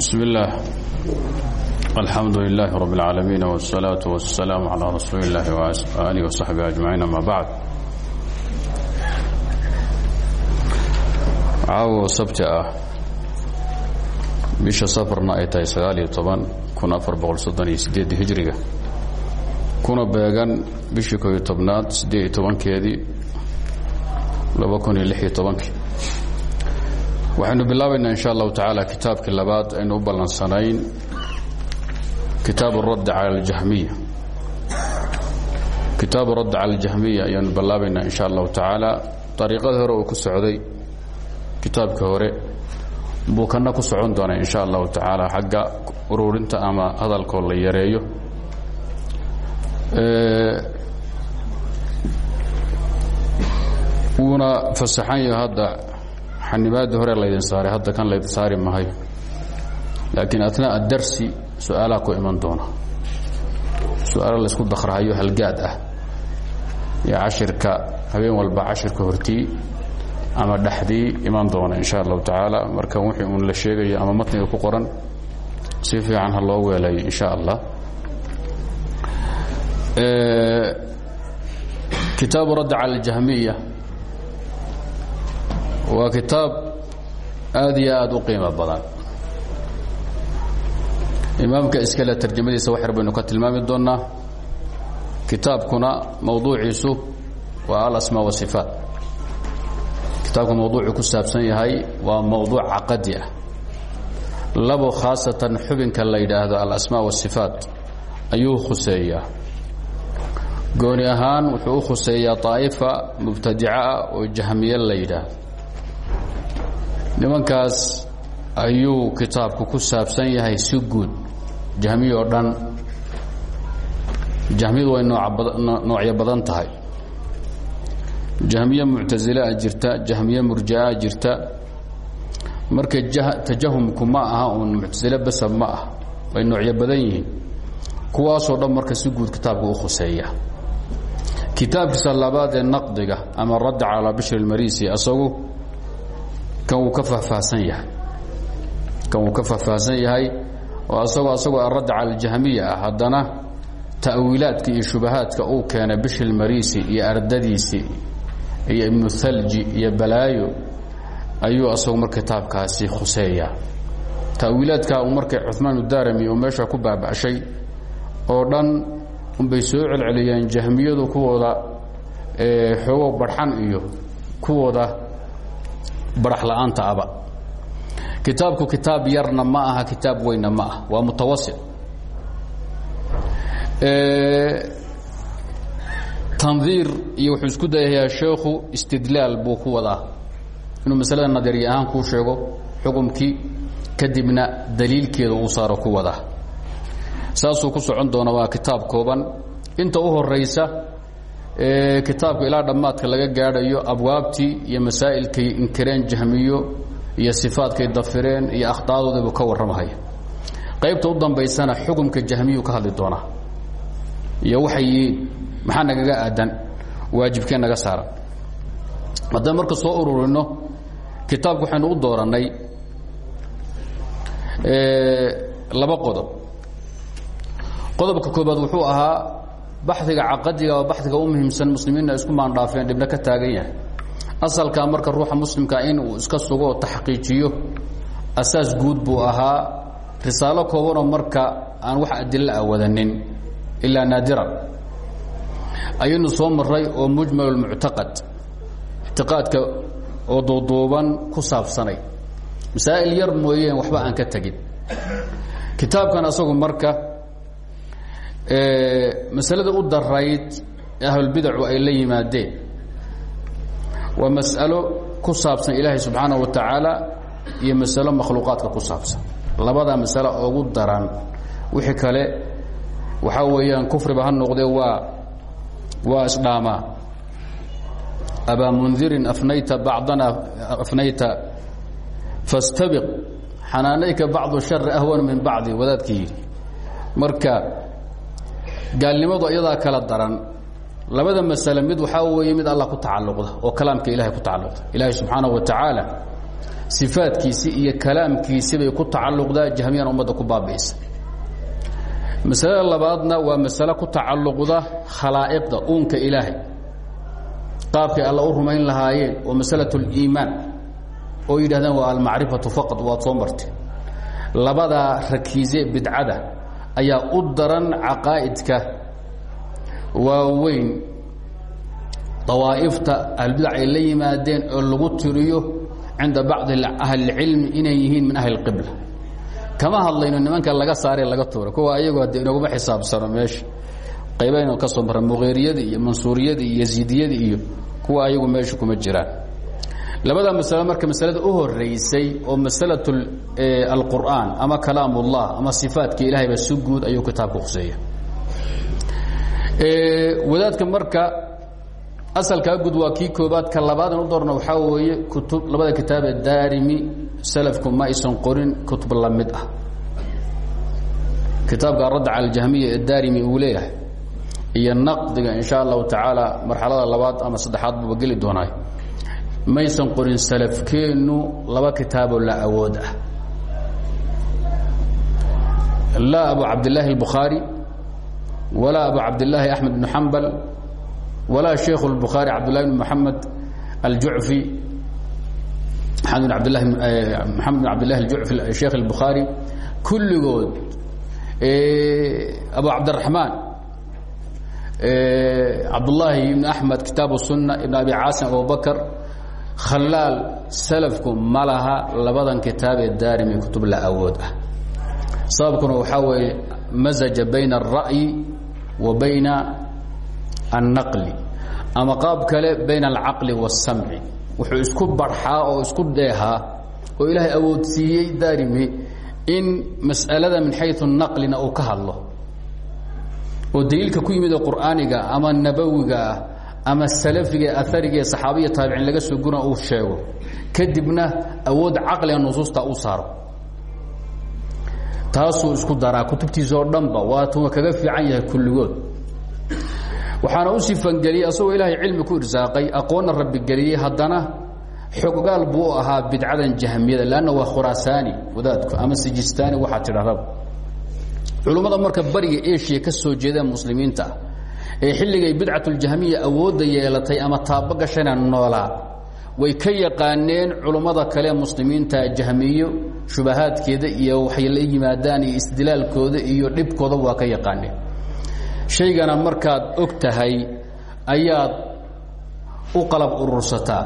بسم الله الحمد لله رب العالمين والصلاة والسلام على رسول الله وآله وصحبه أجمعين أما بعد caawo sabti ah bisha safarna ay tahay sagaaliyo toban kun afar boqol soddon iyo sideed hijriga kuna beegan bishii kooiyo tobnaad siddeed iyo tobankeedii laba kun iyo lix iyo tobankii waxaynu bilaabaynaa insha allahu tacaala kitaabkii labaad aynu u ballansanayn. Kitaabu radd cala aljahmiya. Kitaabu radd cala aljahmiya ayaanu bilaabaynaa insha allahu tacaala. Dariiqada hore uu ku socday kitaabka hore buu kana ku socon doonaa insha allahu tacaala xagga ururinta ama hadalkoo la yareeyo. Wuuna fasaxan yaho hadda xanibaadii hore laydin saaray hadda kan laydin saari mahayo laakiin atnaa darsi su'aalaha ku iman doona su'aalo laysku dakrhayo halgaad ah. Iyo cashirka habeen walba cashirka hortii ama dhexdii iman doona insha allahu tacaala. Marka wixii uun la sheegayo ama matniga ku qoran si fiican loo weelayo insha allah. Kitaabu radd cala aljahmiya waa kitaab aad iyo aad u qiimo badan. Imaamka wax yar baynu ka tilmaami doonaa kitaabkuna mawduuciisu waa alasmaa wasifaat kitaabka mawduucu ku saabsan yahay waa mawduuc caqadi ah. Labo khaasatan xubinka la yidhaahdo alasmaa wasifaat ayuu khuseeyaa. Gooni ahaan wuxuu u khuseeyaa طaa'ifa ah oo jahmiye la yidhaahdo nimankaas ayuu kitaabku ku saabsan yahay si guud. Jahmiye oo dhan jahmiyadu way noocyo badan tahay. Jahmiye muctasilaa jirta jahmiye murjiaa jirta. Marka tajahumku ma aha uun muctasile basa ma ah way noocyo badan yihiin. Kuwaasoo dhan marka si guud kitaabka u khuseeya. Kitaabkiisa labaad ee naqdiga ama radda calaa bishri اlmarisi asagu kan wuu ka fahfaahsan yahay. Kan wuu ka fahfaahsan yahay oo asagoo asagoo aradda cala aljahmiya ah haddana ta'wiilaadka iyo shubahaadka uu keenay bishri lmarisi iyo ardadiisii iyo ibnu thalji iyo balaayo ayuu asagu mar kitaabkaasi khuseeya ta'wiilaadka uu markay cumaan udarami uu meesha ku baaba'shay oo dhan unbay soo celceliyeen jahmiyadu kuwooda xoogo barxan iyo kuwooda barax la'aanta aba. Kitaabku kitaab yarna ma aha kitaab weynna ma ah waa mutawasit tandiir iyo wuxuu isku dayayaa sheekhu istidlaal buu ku wadaa. Inuu masalada nadariya ahaan kuu sheego xukumkii kadibna daliilkeeda uu saaro ku wadaa. Saasuu ku socon doona waa kitaab kooban. Inta u horaysa kitaabka ilaa dhammaadka laga gaadhayo abwaabtii iyo masaa'ilkay inkireen jahmiyo iyo sifaadkay dafireen iyo akhطaadoodibuu ka warramahaya qaybta u dambaysana xukumka jahmiyu ka hadli doonaa. Iyo waxay maxaa nagaga aadan? Waajibkee naga saaran? Haddaan marka soo ururino kitaabku waxaynu u doorannay laba qodob. Qodobka koobaad wuxuu ahaa baxiga caqadiga oo baxiga u muhiimsan muslimiinna isku maandhaafeen dhibna ka taagan yahay. Marka ruuxa muslimkaa in iska sugo taxqiijiyo asaas guud buu ahaa. Risaalo koobanoo marka aan wax adilla a wadanin ilaa naadiran ayaynu soo maray oo mujmal muctaqad ictiqaadka oo duuduuban ku saabsanay. Masaa'il yar mooyeen waxba aan ka tegin. Kitaabkan asagu marka masalada u darayd ee ahlulbidacu ay la yimaadeen waa mas'alo ku saabsan ilaahay subxaana wa tacaala iyo masalo makhluuqaadka ku saabsan. Labada masalo ugu daran wixii kale waxaa weeyaan kufriba ha noqdee waa waa isdhaamaa abaa mundirin afnayta bacdana afnayta fastabiq xanaanayka bacdu shari ahwan min bacdi wadaadka marka gaalnimadu iyadaa kala daran. Labada masale mid waxaa weeye mid allah ku tacalluqda oo kalaamka ilahay ku tacalluqda. Ilaahay subxaanaه wa tacaala sifaadkiisii iyo kalaamkiisii bay ku tacalluqdaa jahmiyana ummadda ku baabi'isa masalada labaadna waa masale ku tacalluqda khalaa'iqda uunka ilaahay. Qaabkay alla u rumayn lahaayeen oo masalat اliimaan oo yidhahdaan waa almacrifatu faqad waad soo martay. Labadaa rakiise bidcada ayaa u daran caqaa'idka waaweyn. Dawaa'ifta ahlbidac ay la oo lagu tiriyo cinda bacdi ahlilcilmi inay yihiin min ahli اqibla kama hadlayno nimanka laga saare laga tuura kuwa ayagu hadde inaguma xisaabsano meesha qaybaynu ka soo marra muqeyriyadii iyo mansuuriyadii iyo yaziidiyadii iyo kuwa ayagu meesha kuma jiraan labada masalo marka masalada u horeysay oo masalat alqur'aan ama kalaam ullah ama sifaatka ilahay ba si guud ayuu kitaabka khuseeya wadaadka marka asalkaa gud waa kii koobaad ka labaadan u doorna waxaa weeye kutub labada kitaab ee daarimi salafku ma aysan qorin kutub la mid ah. Kitaabka aradd cala aljahmiya ee daarimi uu leeyahay iyo naqdiga in sha allahu tacaala marxalada labaad ama saddexaad buuba geli doonaay maysan qorin salafkeennu laba kitaaboo la awood ah laa abu cabdillaahi اlbukhaari walaa abu cabdillaahi axmed bnu xambal walaa sheikh اlbukhaari cabdullahi bn moxamed aljucfi maxamed bin abdlahi maxamed bin cabdillahi aljucfi sheikh اlbukhaari kulligood abu cabdiraxmaan cabdullaahi ibn axmed kitaab الsunna ibn abi caasim abubakr khallaal salafku ma laha labadan kitaab ee daarimi kutub la awood ah. Sababkuna waxaa weeye masaja bayna alra'yi wa bayna annaqli ama qaab kale bayna alcaqli waاsamci wuxuu isku barxaa oo isku dheehaa oo ilaahay awoodsiiyey daarimi in mas'alada min xayu naqlina uu ka hadlo. Oo daliilka ku yimid qur'aaniga ama nabawiga ah ama salafiga aariga ee saxaabiya taabiciin laga soo guna uu sheego kadibna awood caqliga nusuusta u saaro. Taasuu isku daraa kutubtiisa oo dhanba waatuma kaga fiican yahay kulligood. Waxaana u sifangeliyey asagoo ilaahay cilmi ku irsaaqay aqoonna rabbigeliyey haddana xoggaal buu u ahaa bidcadan jahmiyada lanna waa khuraasaani wadaadku ama sijistaani waxaa tidhahdaba. Culummada marka bariga eshiya ka soo jeedeen muslimiinta ee xilligay bidcatuljahmiya awoodda yeelatay ama taabo gashana noolaa. Way ka yaqaaneen culummada kale muslimiinta jahmiyo shubahaadkeeda iyo waxay la yimaadaan iyo isdilaalkooda iyo dhibkooda waa ka yaqaaneen. Shaygana markaad og tahay ayaad u qalab urursataa.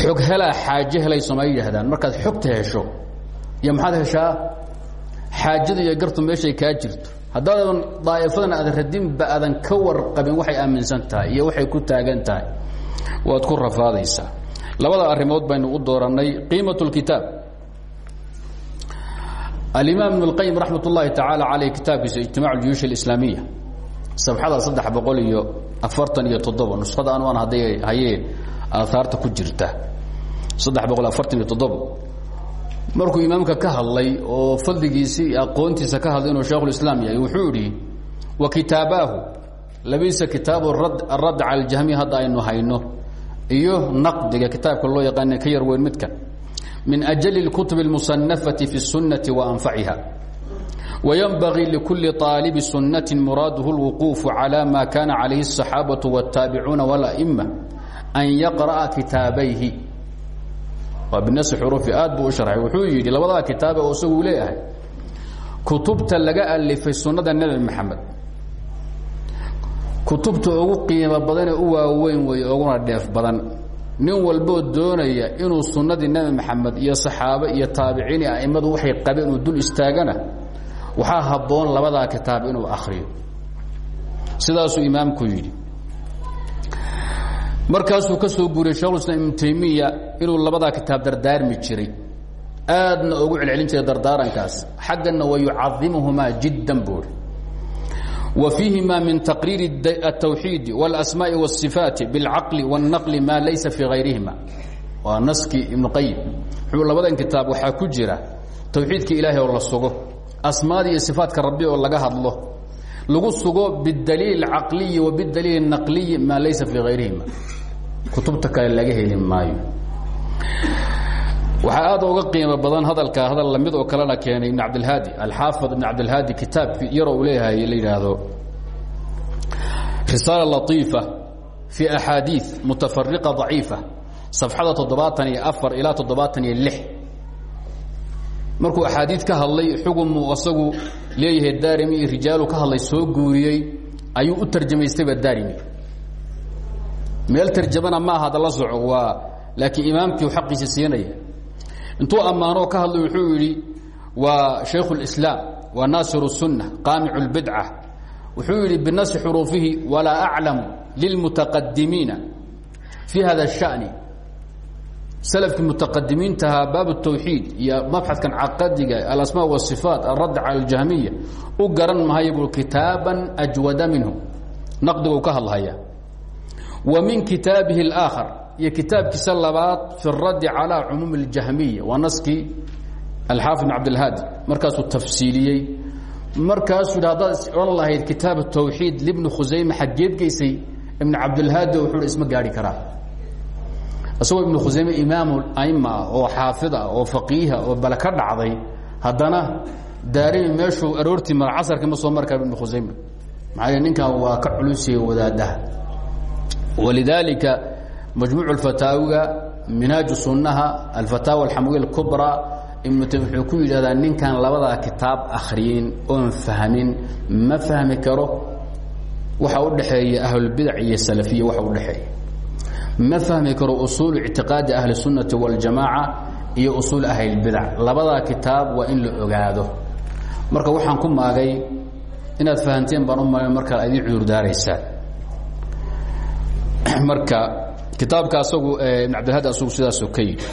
Xog helaa xaaje helay sooma yidhaahdaan. Markaad xogta hesho iyo maxaad heshaa? Xaajada iyo gartu meeshay kaa jirto haddaadan daa'ifadan aadan radinba aadan ka warqabin waxay aaminsan tahay iyo waxay ku taagan tahay waad ku rafaadaysaa labada arrimood baynu u doorannay qiimat اlkitaab alimaam ibn اlqayim raxmat ullahi tacaala caleyh kitaabkiisa ijtimac اljuyuush اlislaamiya sabxada saddex boqol iyo afartan iyo toddoba nuskhada anu aan hadday hayee aahaarta ku jirta saddex boqol afartan iyo toddoba markuu imaamka ka hadlay oo fadligiisii aqoontiisa ka hadlay inuu sheekhulislaam yahay wuxuu idhi wa kitaabaahu labadiisa kitaabu aradd cala aljahmiya hadda aynu hayno iyo naqdiga kitaabka loo yaqaana ka yar weyn midkan min ajali اlkutub اlmusanafati fi الsunnati wa anfaciha وينبغي لكل طالب سنة مراaده الوقوف على ما كان عليه الصحاaبة والتاaبعuuن والأئمة أن يقرأ kitaabayhi waa bnas xruufi aad buu u sharxay. Wuxuu yidhi labadaa kitaabe oo isagu leeyahay kutubta laga alifay sunnada nebi maxamed kutubta ugu qiimo badanee u waaweyn weeye uguna dheef badan. Nin walboo doonaya inuu sunnadii nebi maxamed iyo saxaabe iyo taabiciin iyo a'immadu waxay qabeen uu dul istaagana waxaa habboon labadaa kitaab inuu akhriyo. Sidaasuu imaamku yidhi markaasuu ka soo guuriyey sheekhulislaam ibnu taymiya inuu labadaa kitaab dardaarmi jiray. Aadna ugu celcelin dardaarankaas xagganna wa yucadimuhumaa jiddan buuri wa fiihimaa min taqriiri atawxiidi walasmaa'i wasifaati bilcaqli wاnnaqli maa laysa fii hayrihima waa naskii ibnu qayim wuxuu labadan kitaab waxaa ku jira tawxiidka ilaahay oo la sugo asmaada iyo sifaatka rabbi oo laga hadlo lagu sugo bidaliil caqliyi wa bidaliil naqliyi maa laysa fii ayrihima kutubta kale laga heli maayo. Waxaa aad uga qiimo badan hadalkaa hadal la mid oo kalena keenay ibn cabdilhaadi alxaafid ibn cabdilhaadi kitaabki yaro uu leeyahay la yidhaahdo risaala laiifa fii axaadiiث mutafariqa daciifa safxada toddobaatan iyo afar ilaa toddobaatan iyo lix markuu axaadii ka hadlay xugunmuu asagu leeyahay daarimi iyo rijaalu ka hadlay soo guuriyey ayuu u tarjamaystayba daarimi meel tarjamana maaha hadda la soco waa laakiin imaamkii xaqiisa siinaya intuu ammaanoo ka hadlay wuxuu yidhi waa shaykhu اlislaam waa naasiru الsunna qaamicu اlbidca wuxuu yidhi binasi xuruufihi walaa aclamu lilmutaqadimiina fii hada الshani slkii mutaqadimiintahaa baab الtawxiid iyo mabxadkan caqadiga alasma wالصifaat alradd calى اljahmiya u garan mahayo bu kitaaban ajwada minhu naqdigu ka hadlhaya wa min kitaabihi اlآakhar iyo kitaabkiisa labaad fi اraddi calى cumuum اljahmiya waa naskii alxaafid bn cabdilhaadi markaasuu tafsiiliyey markaasuu yidhi haddaad odhan lahayd kitaab الtawxiid libni khusayme xaggeed geysay ibn cabdilhaadi wuxuu isma gaari karaa isagoo ibnu khusayme imaamu aima ah oo xaafid ah oo faqiiha oo bale ka dhacday haddana daarimi meeshuu aroortii mara casarkii ma soo mari kara ibnu khusayme maxaa ninkan waa ka culusiyey wadaadaha walidaalika majmuuc اfataawiga minhaaju sunnaha alfataawa alxamawiya اlkubra ibnu taymi wuxuu ku yidhahdaa ninkan labadaa kitaab akhriyin oon fahmin ma fahmi karo waxa u dhexeeya ahlulbidac iyo salafiya waxa udhexeeya ma fahmi karo usuul ictiqaadi ahli sunnati waljamaaca iyo usuul ahlilbidac labadaa kitaab waa in la ogaado. Marka waxaan ku maagay inaad fahanteen baan u mal markaa idin cudurdaaraysaan marka kitaabka asagu ibn abdilhad asagu sidaasu ka yidhi.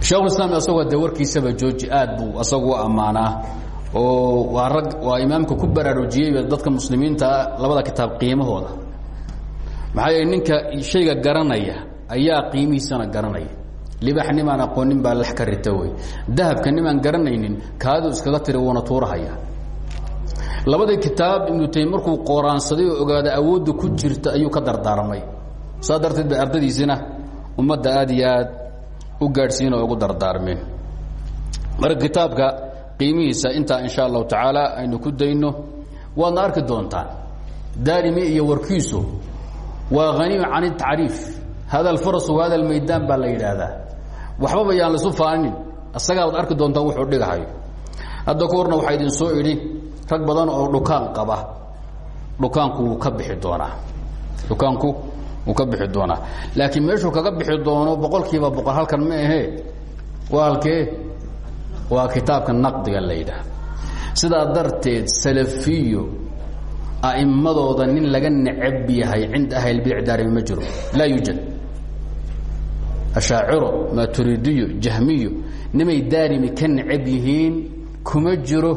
Shekhulislaam asagoo de warkiisaba jooji aad buu asagu ammaanaa oo waa rag waa imaamka ku baraarujiyey dadka muslimiintaa ah labada kitaab qiimahooda maxaa yeele ninka shayga garanaya ayaa qiimihiisana garanaya. Libax nimaan aqoonin baa lax ka rita dahabka nimaan garanaynin kaadu iskaga tiri wuuna tuurahaya. Labadii kitaab ibnu taymi markuu qooraansaday oo ogaada awoodda ku jirta ayuu ka darteed bay ardadiisina ummadda aad iyo aad u gaadhsiin oo ugu dardaarmeen. Marka kitaabka qiimihiisa intaa insha allahu tacaala aynu ku dayno waadna arki doontaan. Daarimi iyo warkiisu waa haniima can tacriif hada alfaras wa hada almaydaan baa la yidhaahdaa. Waxbaba yaan laisu faaninin isagaad arki doontaan wuxuu dhigahayo hadda ka horna waxaa idin soo idhi rag badan oo dhukaan qaba. Dhukaanku wuu ka bixi doonaa. Dhukaanku wuu ka bixi doonaa. Laakiin meeshuu kaga bixi doono boqol kiiba boqol halkan ma ahee. Waa halkee? Waa kitaabka naqdiga la yidhaah sidaa darteed salafiyo a'immadooda nin laga necab yahay cinda ahlilbidac daarimi ma jiro. Laa yuujad ashaaciro maturidiyo jahmiyo nimay daarimi ka necab yihiin kuma jiro.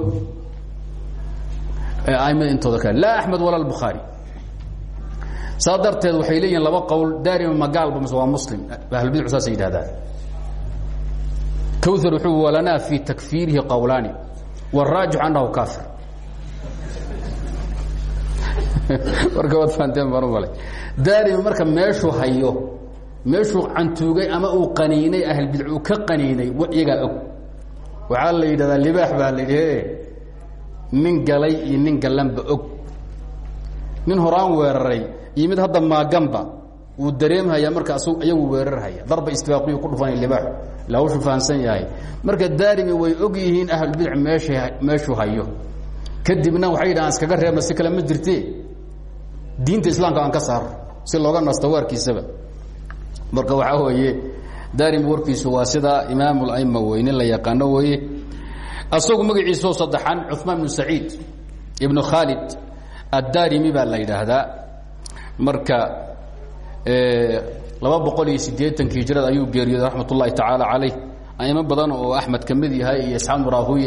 Aimada intooda kale. Laa axmed walaa bukhaari. Saa darteed waxay leeyihiin laba qowl daarimi magaalba mise waa muslim. Ahlulbidcu saasay yidhahdaan kawthar wuxuu walanaa fii takfiirihi qowlaani wاraajix anahu kaafir marka waad fahanteen baan u malay daarimi marka meeshuu hayo meeshuu cantuugay ama uu qaniinay ahlbidc uu ka qaniinay iyagaa og. Waxaa la yidhahdaa libaax baa la yidhi nin galay iyo nin gallanba og. Nin horaan weeraray iyo mid hadda maaganba wuu dareemhayaa marka iyagu weerarhaya. Darba istibaaqiyu ku dhufanaya libaaxu ila hawshu fahamsan yahay. Marka daarimi way og yihiin ahlulbidc meesha meeshuu hayo. Kadibna waxay yidhahaan iskaga reebna si kale ma jirte diinta islaamka aan ka saaro si looga nasto waarkiisaba. Marka waxaa weeye daarimi warkiisu waa sida imaamulaima wey nin la yaqaano weeye. Asagu magaciisao saddexan cuثmaan ibnu saciid ibnu khaalid addaarimi baa la yidhaahdaa. Marka laba boqol hijrada ayuu geeriyooday raxmat ullahi tacaala calayh. Badan oo axmed ka yahay iyo isxaaq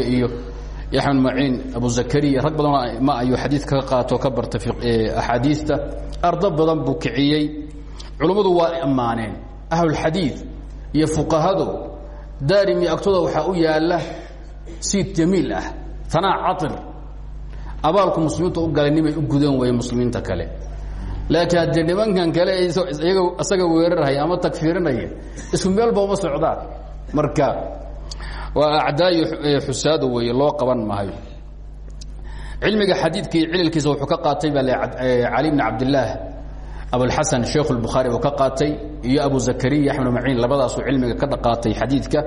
iyo yaxmed maciin abu zakariya rag badanoo ma ayuu xadiid ka qaato ka barta axaadiista ardo badan buu kiciyey culummadu waa ammaaneen ahlulxadiid iyo fuqahadu daarimi agtooda waxaa u yaalla siid jamiil ah tanaa cair abaalku muslimiinta u galay nimay u gudan weye muslimiinta kale laakiin haddii nimankan kale isaga weerarhaya ama tagfiirinaya isku meelba uma socdaan marka waa acdaayo xusaado weeye loo qaban maayo cilmiga xadiidka iyo cililkiisa wuxuu ka qaatay baa cali bn cabdillaah abulxasan sheikh اlbukhaari uu ka qaatay iyo abu zakariya axmed maciin labadaasuu cilmiga ka qaatay xadiidka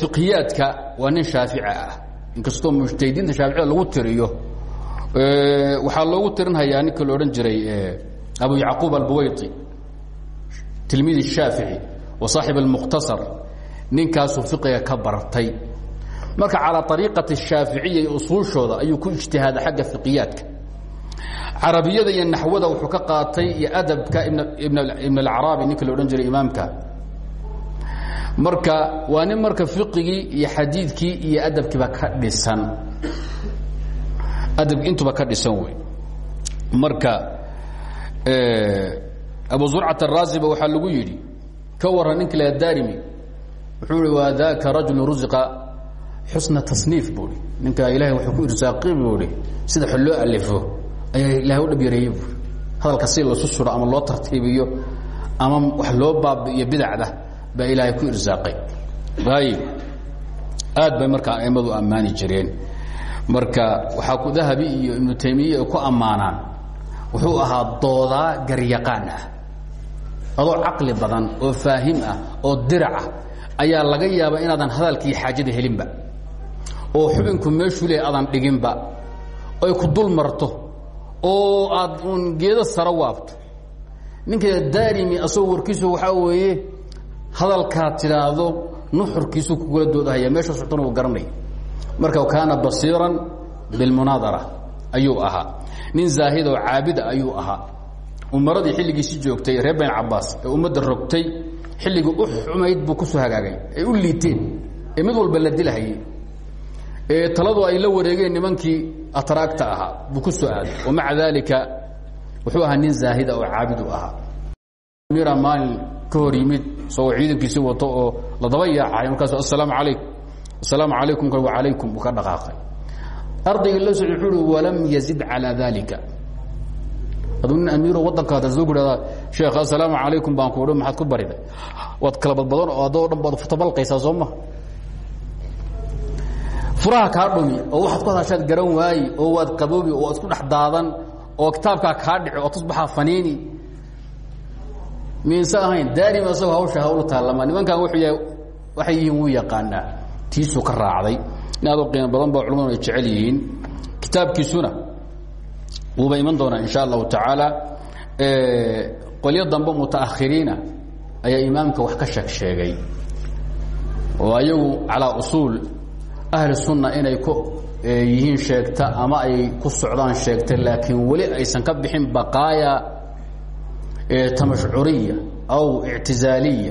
fiqhiyaadka waa nin shaafici ah inkastoo mujtahidiinta shaaficida lagu tiriyo waxaa loogu tirinhayaa ninka la odhan jiray abu yacquub albuwayطi tilmiid الshaafici wa saaxib اlmukhtasar ninkaasu fiqiga ka bartay. Marka calىa ariiqati shaaficiya usuushooda ayuu ku ijtihaaday xagga fiqiyaadka. Carabiyada iyo naxwada wuxuu ka qaatay iyo adabka ibn alcaraabi ninka la odhan jiray imaamka. Marka waa marka fiqigii iyo xadiidkii iyo adabkiiba ka dhisan. Adab intuba ka dhisan wey. Marka abu zurcat araasiba waxaa lagu yidhi ka warran ninka la darimi wuxuu i waa daka rajulu ruziqa xusna tasniif buui ninka ilahay wuxuu ku irsaaqi buui sida xol loo alifo ayaa ilahay u dhab yareeyey buui hadalka si lasu suro ama loo tartiibiyo ama wax loo baabi'iyo bidacda baa ilaahay ku irsaaqay. Ayib aad bay markaa aimadu ammaani jireen. Marka waxaa ku dahabi iyo ibnu taymiya ay ku ammaanaan. Wuxuu ahaa doodaa garyaqaan ah adoo caqli badan oo faahim ah oo dirac ah ayaa laga yaabaa inaadan hadalkii xaajada helinba. oo xubinku meeshuu le aadan dhiginba. ay ku dul marto. oo aad uun geedo sara waabto. ninka daarimi asagoo warkiisu waxaa weeye hadalkaad tidhaahdo nuxurkiisu kugula doodahaya meesha soctona uu garanaya marka kaana basiiran bilmunaadara ayuu ahaa. nin zaahid oo caabida ayuu ahaa. umaradii xilligiisi joogtay reer bani cabaas ee ummadda rogtay xilligii u xumayd buu ku soo hagaagay. Ay u liiteen. Ee mid walba la dilahayey ee taladu ay la wareegeen nimankii atraagta ahaa buu ku soo aaday. Wamaca daalika wuxuu ahaa nin zaahida oo caabid u ahaa. Mira maalin ka hor yimid isagoo ciidankiisi wato oo la daba yaacay markaasu assalaamu calaykum. Assalaamu calaykum wacalaykum uu ka dhaqaaqay. Ardayga la socday wuxuu uhi walam yazid calaa dalika aduu nin amiiro waddankaada soo gudhahdaa sheekh assalaamu calaykum baan ku udhi maxaad ku bariday waad kala badbadan oo adoo dhan baad futabalqaysaa soo ma. Furaha kaa dhumi oo waxaad ku hadashaad garan waayi oo waad qaboobi oo isku dhex daadan oo kitaabkaa kaa dhici oo tusbaxaa faniini. Miinse ahayn daarima isagoo hawsha hawla taallama nimankan wuxuu yahay waxay yihiin wuu yaqaanaa tiisuu ka raacday. In aad u qiimo badan ba culamadu ay jecel yihiin. Kitaabkiisuna wuuba iman doonaa in sha allahu tacaala. Qolyo dambe mutaakhiriina ayaa imaamka wax ka sheeg sheegay. Oo ayagu calaa usuul sunna inay ku yihiin sheegta ama ay ku socdaan sheegta laakiin weli aysan ka bixin baqaaya tamashcuriya aw ictizaaliya